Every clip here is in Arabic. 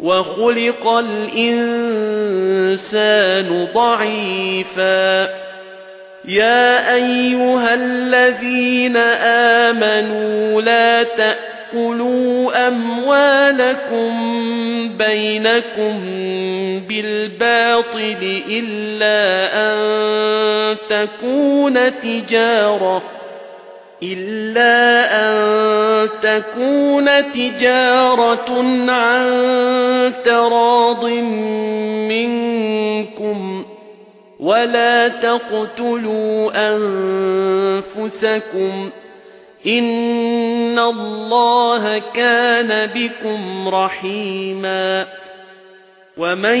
وَخُلِقَ الْإِنسَانُ ضَعِيفًا يَا أَيُّهَا الَّذِينَ آمَنُوا لَا تَأْكُلُوا أَمْوَالَكُمْ بَيْنَكُمْ بِالْبَاطِلِ إِلَّا أَن تَكُونَ تِجَارَةً إِلَّا أَن تَكُونَ تِجَارَةٌ عَن تَرَاضٍ مِنكُمْ وَلَا تَقْتُلُوا أَنفُسَكُمْ إِنَّ اللَّهَ كَانَ بِكُمْ رَحِيمًا وَمَن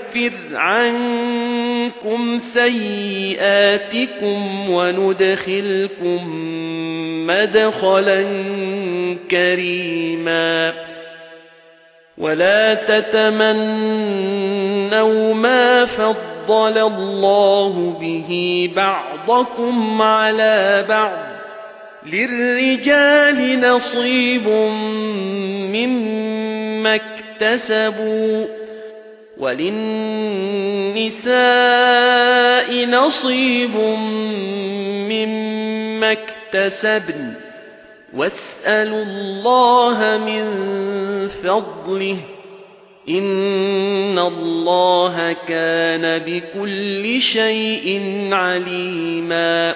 نُكَفِّرْ عَنكُمْ سَيِّئَاتِكُمْ وَنُدْخِلْكُمْ مَدْخَلًا كَرِيمًا. وَلَا تَتَمَنَّوْا مَا فَضَّلَ اللَّهُ بِهِ بَعْضَكُمْ عَلَى بَعْضٍ. لِلرِّجَالِ نَصِيبٌ مِّمَّا اكْتَسَبُوا. وَلِلنِّسَاءِ نَصِيبٌ مِّمَّا اكْتَسَبْنَ وَاسْأَلُوا اللَّهَ مِن فَضْلِهِ إِنَّ اللَّهَ كَانَ بِكُلِّ شَيْءٍ عَلِيمًا